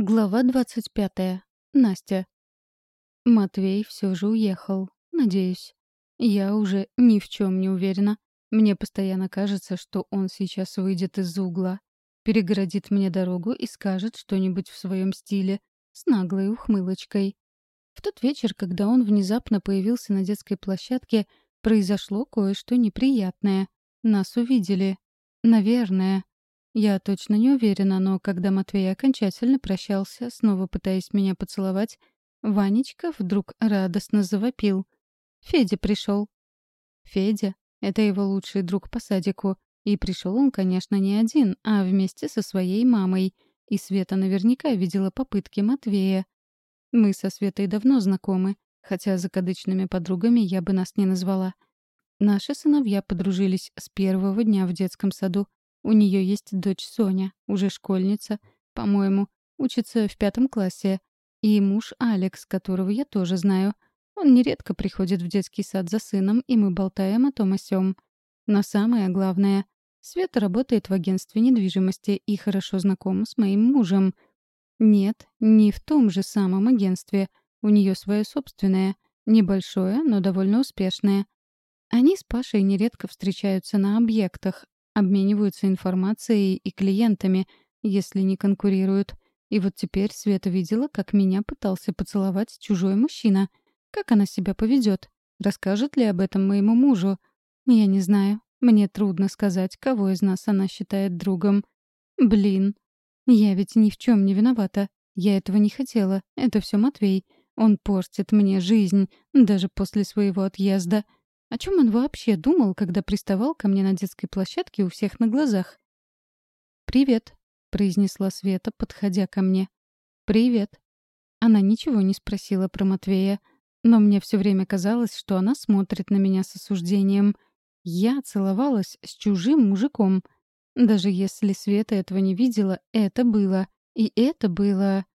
Глава двадцать пятая. Настя. Матвей все же уехал, надеюсь. Я уже ни в чем не уверена. Мне постоянно кажется, что он сейчас выйдет из-за угла, перегородит мне дорогу и скажет что-нибудь в своем стиле, с наглой ухмылочкой. В тот вечер, когда он внезапно появился на детской площадке, произошло кое-что неприятное. Нас увидели. Наверное. Я точно не уверена, но когда Матвей окончательно прощался, снова пытаясь меня поцеловать, Ванечка вдруг радостно завопил. «Федя пришел». Федя — это его лучший друг по садику. И пришел он, конечно, не один, а вместе со своей мамой. И Света наверняка видела попытки Матвея. Мы со Светой давно знакомы, хотя закадычными подругами я бы нас не назвала. Наши сыновья подружились с первого дня в детском саду. У нее есть дочь Соня, уже школьница, по-моему, учится в пятом классе. И муж Алекс, которого я тоже знаю. Он нередко приходит в детский сад за сыном, и мы болтаем о том о сём. Но самое главное, Света работает в агентстве недвижимости и хорошо знакома с моим мужем. Нет, не в том же самом агентстве. У нее свое собственное, небольшое, но довольно успешное. Они с Пашей нередко встречаются на объектах, обмениваются информацией и клиентами, если не конкурируют. И вот теперь Света видела, как меня пытался поцеловать чужой мужчина. Как она себя поведет? Расскажет ли об этом моему мужу? Я не знаю. Мне трудно сказать, кого из нас она считает другом. Блин. Я ведь ни в чем не виновата. Я этого не хотела. Это все Матвей. Он портит мне жизнь, даже после своего отъезда. О чем он вообще думал, когда приставал ко мне на детской площадке у всех на глазах? «Привет», — произнесла Света, подходя ко мне. «Привет». Она ничего не спросила про Матвея, но мне все время казалось, что она смотрит на меня с осуждением. Я целовалась с чужим мужиком. Даже если Света этого не видела, это было. И это было...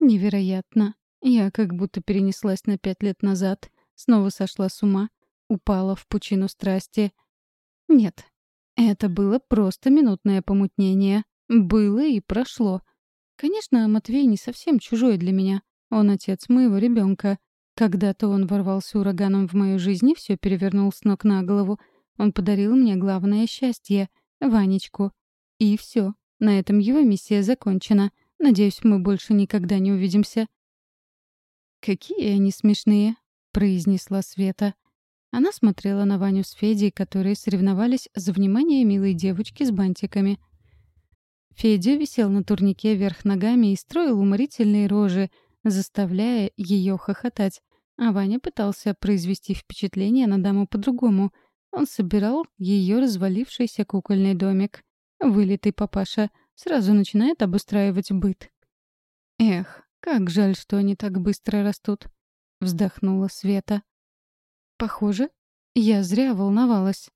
невероятно. Я как будто перенеслась на пять лет назад, снова сошла с ума, упала в пучину страсти. Нет, это было просто минутное помутнение. Было и прошло. Конечно, Матвей не совсем чужой для меня. Он отец моего ребенка. Когда-то он ворвался ураганом в мою жизнь и все перевернул с ног на голову. Он подарил мне главное счастье — Ванечку. И все. На этом его миссия закончена. Надеюсь, мы больше никогда не увидимся. «Какие они смешные», — произнесла Света. Она смотрела на Ваню с Федей, которые соревновались за внимание милой девочки с бантиками. Федя висел на турнике вверх ногами и строил уморительные рожи, заставляя ее хохотать. А Ваня пытался произвести впечатление на даму по-другому. Он собирал ее развалившийся кукольный домик. Вылитый папаша сразу начинает обустраивать быт. «Эх, как жаль, что они так быстро растут», — вздохнула Света. Похоже, я зря волновалась.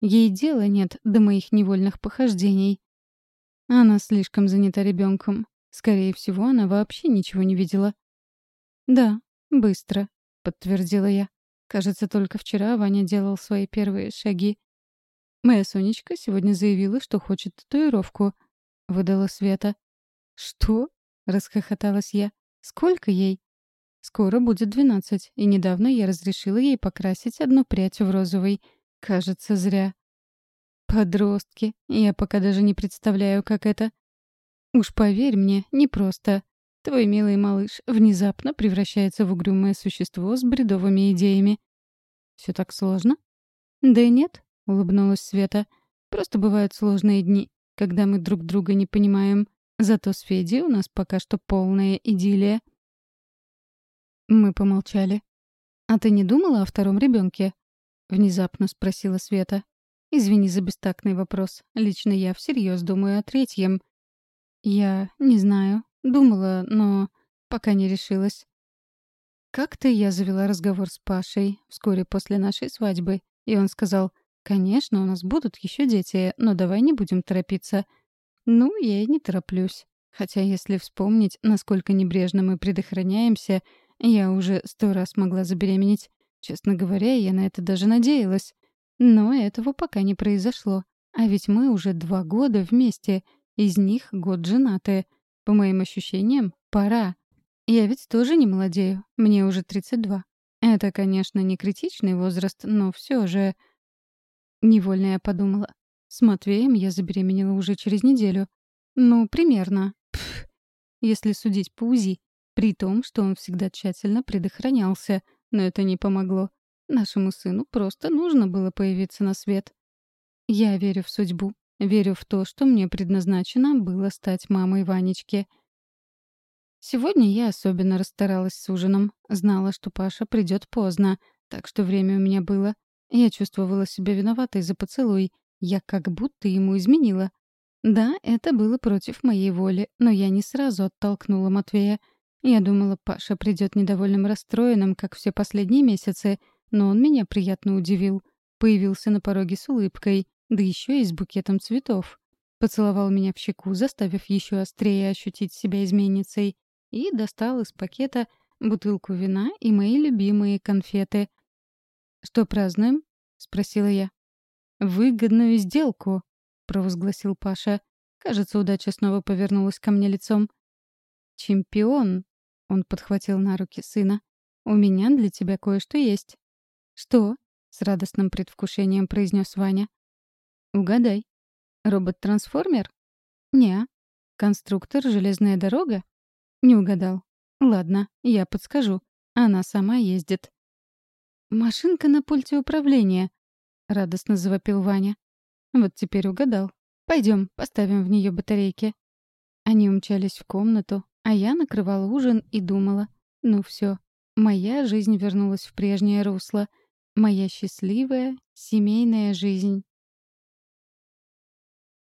Ей дела нет до моих невольных похождений. Она слишком занята ребенком. Скорее всего, она вообще ничего не видела. «Да, быстро», — подтвердила я. Кажется, только вчера Ваня делал свои первые шаги. «Моя Сонечка сегодня заявила, что хочет татуировку», — выдала Света. «Что?» — расхохоталась я. «Сколько ей?» Скоро будет двенадцать, и недавно я разрешила ей покрасить одну прядь в розовый. Кажется, зря. Подростки. Я пока даже не представляю, как это. Уж поверь мне, непросто. Твой милый малыш внезапно превращается в угрюмое существо с бредовыми идеями. Все так сложно? Да и нет, улыбнулась Света. Просто бывают сложные дни, когда мы друг друга не понимаем. Зато с Федей у нас пока что полная идиллия. Мы помолчали. «А ты не думала о втором ребенке? внезапно спросила Света. «Извини за бестактный вопрос. Лично я всерьез думаю о третьем». «Я не знаю. Думала, но пока не решилась». Как-то я завела разговор с Пашей вскоре после нашей свадьбы, и он сказал, «Конечно, у нас будут еще дети, но давай не будем торопиться». Ну, я и не тороплюсь. Хотя если вспомнить, насколько небрежно мы предохраняемся, я уже сто раз могла забеременеть. Честно говоря, я на это даже надеялась. Но этого пока не произошло. А ведь мы уже два года вместе, из них год женаты. По моим ощущениям, пора. Я ведь тоже не молодею. Мне уже 32. Это, конечно, не критичный возраст, но все же... Невольно я подумала. С Матвеем я забеременела уже через неделю. Ну, примерно. Пф, если судить по УЗИ. При том, что он всегда тщательно предохранялся. Но это не помогло. Нашему сыну просто нужно было появиться на свет. Я верю в судьбу. Верю в то, что мне предназначено было стать мамой Ванечки. Сегодня я особенно расстаралась с ужином. Знала, что Паша придет поздно, так что время у меня было. Я чувствовала себя виноватой за поцелуй. Я как будто ему изменила. Да, это было против моей воли, но я не сразу оттолкнула Матвея. Я думала, Паша придет недовольным расстроенным, как все последние месяцы, но он меня приятно удивил. Появился на пороге с улыбкой, да еще и с букетом цветов. Поцеловал меня в щеку, заставив еще острее ощутить себя изменницей, и достал из пакета бутылку вина и мои любимые конфеты. «Что празднуем?» — спросила я. «Выгодную сделку», — провозгласил Паша. Кажется, удача снова повернулась ко мне лицом. «Чемпион!» — он подхватил на руки сына. «У меня для тебя кое-что есть». «Что?» — с радостным предвкушением произнес Ваня. Угадай. Робот-трансформер? Не. Конструктор «Железная дорога»? Не угадал. Ладно, я подскажу. Она сама ездит. «Машинка на пульте управления», — радостно завопил Ваня. «Вот теперь угадал. Пойдем, поставим в нее батарейки». Они умчались в комнату, а я накрывала ужин и думала. Ну все, моя жизнь вернулась в прежнее русло. Моя счастливая семейная жизнь.